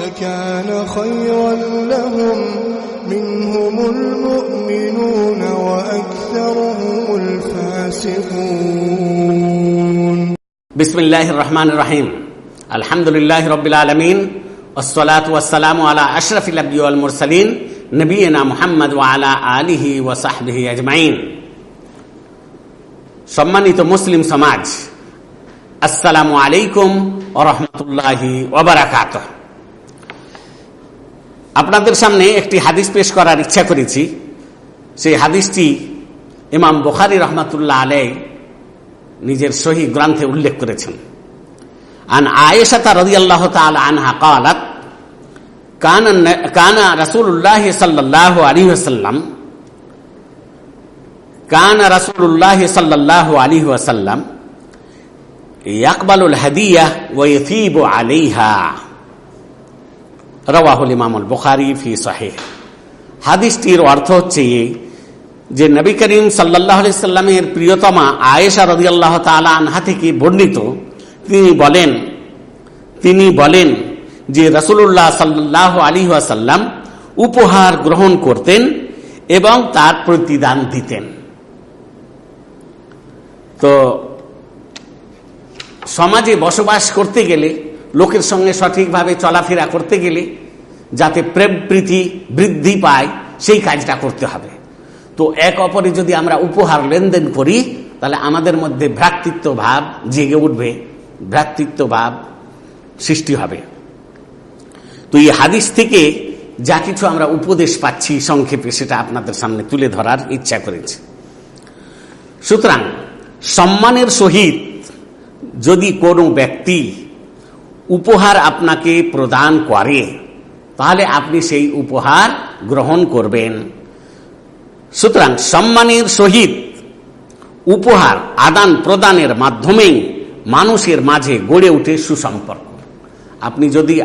لكان خيرا لهم منهم المؤمنون وأكثرهم الفاسقون بسم الله الرحمن الرحيم الحمد لله رب العالمين والصلاة والسلام على أشرف الأنبياء والمرسلين نبينا محمد وعلى آله وصحبه أجمعين সম্মানিত মুসলিম সমাজ আসসালামু আলাইকুম ওরহমতুল্লাহি ওবরাকাত আপনাদের সামনে একটি হাদিস পেশ করার ইচ্ছা করেছি। সেই হাদিসটি ইমাম বখারি রহমাতুল্লাহ আলাই নিজের সহি গ্রন্থে উল্লেখ করেছেন। আন আয়েশাতা রদি আল্লাহ আনহা কালাত, কানা রসুল্লাহ সাল্লাহ আলী আসাল্লাম কান রসুল্লাহ সাল্লাহ আলী আসাল্লাম ইয়াকবালুল হাদিয়া ওয়ফিব আলিহা রওয়াহুল ইমামুল বুখারি ফি সাহেহ। হাদিসটির অর্থ হচ্ছে যে নবী করিম সাল্লাহ প্রিয়তমা আয়েশা রবি আল্লাহ আনহা থেকে বর্ণিত, তিনি বলেন তিনি বলেন যে রসুল্লাহ সাল্লাহ আলী আসাল্লাম উপহার গ্রহণ করতেন এবং তার প্রতিদান দিতেন। তো সমাজে বসবাস করতে গেলে লোকের সঙ্গে সঠিকভাবে চলাফেরা করতে গেলে যাতে প্রেম, প্রীতি বৃদ্ধি পায়, সেই কাজটা করতে হবে। তো এক অপরে যদি আমরা উপহার লেনদেন করি, তাহলে আমাদের মধ্যে ভ্রাতৃত্ব ভাব জেগে উঠবে, ভ্রাতৃত্ব ভাব সৃষ্টি হবে। তো এই হাদিস থেকে যা কিছু আমরা উপদেশ পাচ্ছি সংক্ষেপে, সেটা আপনাদের সামনে তুলে ধরার ইচ্ছা করেছি। সুতরাং, সম্মানের সহিত যদি কোনো ব্যক্তি উপহার আপনাকে প্রদান করে, তাহলে আপনি সেই উপহার গ্রহণ করবেন। সুতরাং সম্মানের সহিত উপহার আদান প্রদানের মাধ্যমেই মানুষের মাঝে গড়ে উঠে সুসম্পর্ক। আপনি যদি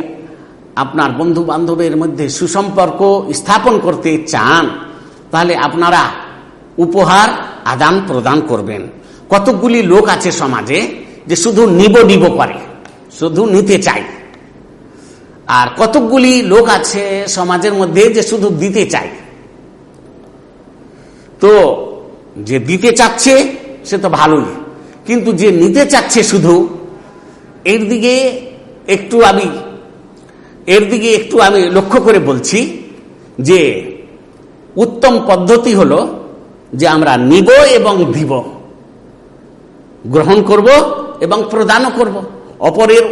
আপনার বন্ধু বান্ধবের মধ্যে সুসম্পর্ক স্থাপন করতে চান, তাহলে আপনারা উপহার আদান প্রদান করবেন। কতকগুলি লোক আছে সমাজে যে শুধু নিব নিব করে। শুধু নিতে চাই। আর কতকগুলি লোক আছে সমাজের মধ্যে যে শুধু দিতে চাই। তো যে দিতে চাচ্ছে, সে তো ভালোই। কিন্তু যে নিতে চাচ্ছে শুধু, এর দিকে একটু আমি, এর দিকে একটু আমি লক্ষ্য করে বলছি যে, উত্তম পদ্ধতি হলো যে আমরা নিব এবং দিব। গ্রহণ করব এবং প্রদানও করব। অপরের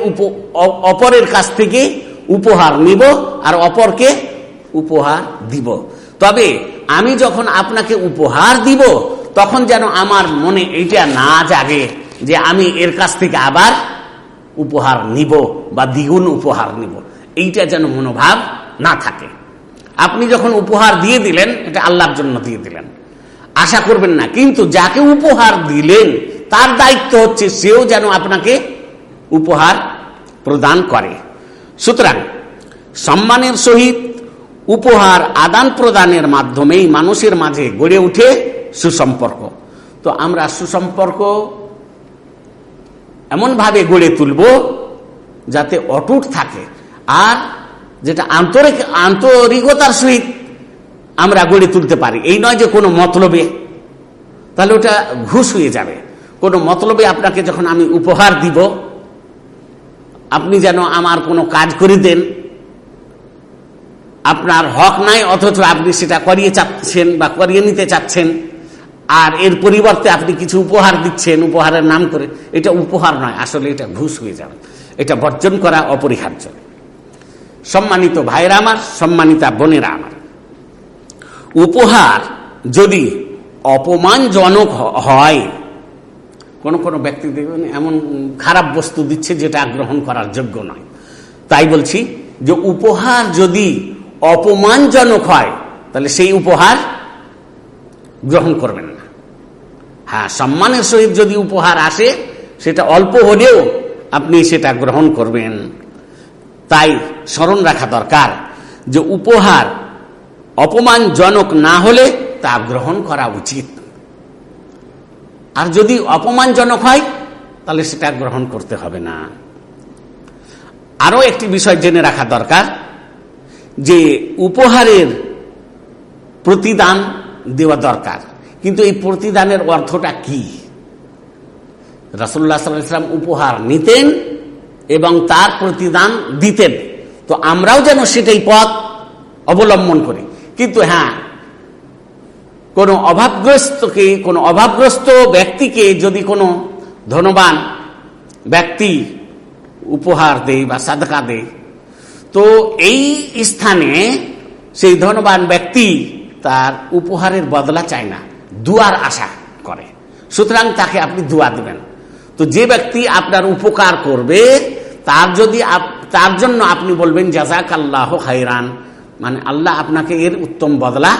অপরের কাছ থেকে উপহার নিব আর অপরকে উপহার দিব। তবে আমি যখন আপনাকে উপহার দিব, তখন যেন আমার মনে এইটা না জাগে যে আমি এর কাছ থেকে আবার উপহার নিব বা দ্বিগুণ উপহার নিব। এইটা যেন মনোভাব না থাকে। আপনি যখন উপহার দিয়ে দিলেন, এটা আল্লাহর জন্য দিয়ে দিলেন। আশা করবেন না, কিন্তু যাকে উপহার দিলেন, তার দায়িত্ব হচ্ছে সেও যেন আপনাকে উপহার প্রদান করে। সুতরাং সম্মানের সহিত উপহার আদান প্রদানের মাধ্যমেই মানুষের মাঝে গড়ে উঠে সুসম্পর্ক। তো আমরা সুসম্পর্ক এমনভাবে গড়ে তুলব যাতে অটুট থাকে আর যেটা আন্তরিক, আন্তরিকতার সহিত আমরা গড়ে তুলতে পারি। এই নয় যে কোনো মতলবে। তাহলে ওটা ঘুষ হয়ে যাবে। কোনো মতলবে আপনাকে যখন আমি উপহার দিব আপনি যেন আমার কোনো কাজ করে দেন। আপনার হক নাই, অথচ আপনি সেটা করিয়ে চাচ্ছেন বা করিয়ে নিতে চাচ্ছেন। আর এর পরিবর্তে আপনি কিছু উপহার দিচ্ছেন, উপহারের নাম করে। এটা উপহার নয়, আসলে এটা ঘুষ হয়ে যাবে। এটা বর্জন করা অপরিহার্য। সম্মানিত ভাইরা আমার, সম্মানিতা বোনেরা আমার। উপহার যদি অপমানজনক হয় কোন কোন ব্যক্তি দেখবেন এমন খারাপ বস্তু দিচ্ছে যেটা গ্রহণ করার যোগ্য নয়। তাই বলছি যে উপহার যদি অপমানজনক হয়, তাহলে সেই উপহার গ্রহণ করবেন না। হ্যাঁ সম্মানের সহিত যদি উপহার আসে, সেটা অল্প হলেও আপনি সেটা গ্রহণ করবেন। তাই স্মরণ রাখা দরকার যে উপহার অপমানজনক না হলে তা গ্রহণ করা উচিত। আর যদি অপমানজনক হয়, তাহলে সেটা গ্রহণ করতে হবে না। আরও একটি বিষয় জেনে রাখা দরকার, যে উপহারের প্রতিদান দেওয়া দরকার। কিন্তু এই প্রতিদানের অর্থটা কি? রাসুল্লাহ সাল্লাম উপহার নিতেন এবং তার প্রতিদান দিতেন। তো আমরাও যেন সেটাই পথ অবলম্বন করি। কিন্তু হ্যাঁ কোনো অভাবগ্রস্তকে, কোনো অভাবগ্রস্ত ব্যক্তিকে যদি কোনো ধনবান ব্যক্তি উপহার দেয় বা সাদকা দেয়, তো এই স্থানে সেই ধনবান ব্যক্তি তার উপহারের বদলা চায় না, দুয়ার আশা করে। সুতরাং তাকে আপনি দুয়া দেবেন। তো যে ব্যক্তি আপনার উপকার করবে, তার যদি তার জন্য আপনি বলবেন জাজাক আল্লাহ হাইরান মানে আল্লাহ আপনাকে এর উত্তম বদলা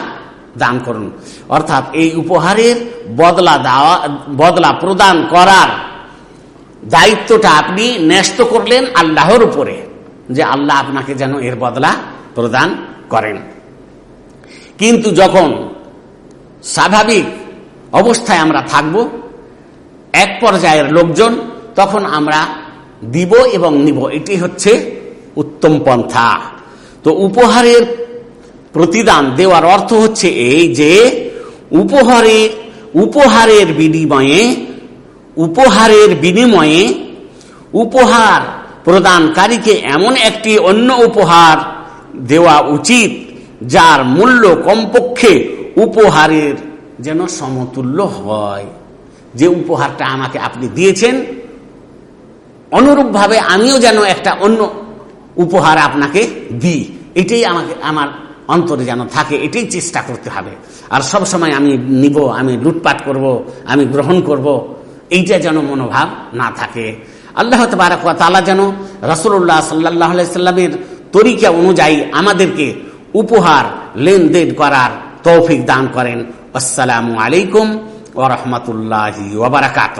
দান করুন। অর্থাৎ এই উপহারের বদলা দেওয়া, বদলা প্রদান করার দায়িত্বটা আপনি ন্যস্ত করলেন আল্লাহর উপরে, যে আল্লাহ আপনাকে যেন এর বদলা প্রদান করেন। কিন্তু যখন স্বাভাবিক অবস্থায় আমরা থাকব, এক পর্যায়ের লোকজন, তখন আমরা দিব এবং নিব। এটি হচ্ছে উত্তম পন্থা। তো উপহারের প্রতিদান দেওয়ার অর্থ হচ্ছে এই যে উপহারে, উপহারের বিনিময়ে উপহারের বিনিময়ে উপহার প্রদানকারীকে এমন একটি অন্য উপহার দেওয়া উচিত, যার মূল্য কমপক্ষে উপহারের যেন সমতুল্য হয়। যে উপহারটা আমাকে আপনি দিয়েছেন, অনুরূপভাবে আমিও যেন একটা অন্য উপহার আপনাকে দিই। এটাই আমাকে, আমার অন্তরে যেন থাকে, এটাই চেষ্টা করতে হবে। আর সব সময় আমি নিব, আমি লুটপাট করব, আমি গ্রহণ করব, এইটা যেন মনোভাব না থাকে। আল্লাহ তালা যেন রসুল্লাহ সাল্লাহ সাল্লামের তরিকা অনুযায়ী আমাদেরকে উপহার, লেনদেন করার তৌফিক দান করেন। আসসালামু আলাইকুম ওরহমতুল্লাহ ওবরাকাত